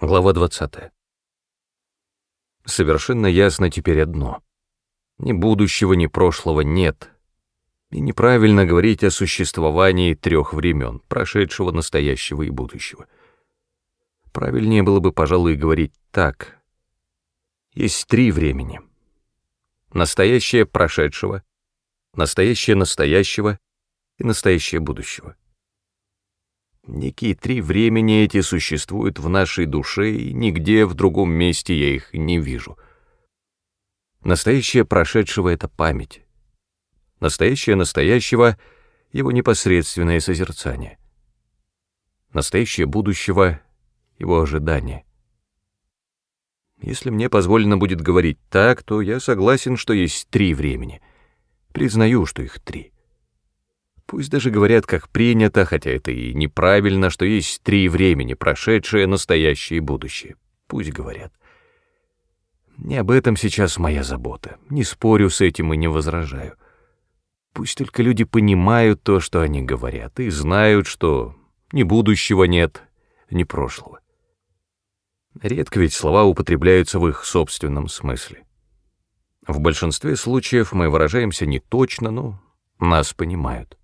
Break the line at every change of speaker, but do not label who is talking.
Глава 20. Совершенно ясно теперь одно. Ни будущего, ни прошлого нет. И неправильно говорить о существовании трех времен, прошедшего, настоящего и будущего. Правильнее было бы, пожалуй, говорить так. Есть три времени. Настоящее прошедшего, настоящее настоящего и настоящее будущего. Некие три времени эти существуют в нашей душе, и нигде в другом месте я их не вижу. Настоящее прошедшего — это память. Настоящее настоящего — его непосредственное созерцание. Настоящее будущего — его ожидание. Если мне позволено будет говорить так, то я согласен, что есть три времени. Признаю, что их три. Пусть даже говорят, как принято, хотя это и неправильно, что есть три времени, прошедшее, настоящее и будущее. Пусть говорят. Не об этом сейчас моя забота. Не спорю с этим и не возражаю. Пусть только люди понимают то, что они говорят, и знают, что ни будущего нет, ни прошлого. Редко ведь слова употребляются в их собственном смысле. В большинстве случаев мы выражаемся не точно, но нас понимают.